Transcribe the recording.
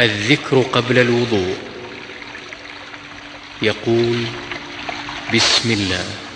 الذكر قبل الوضوء. يقول بسم الله.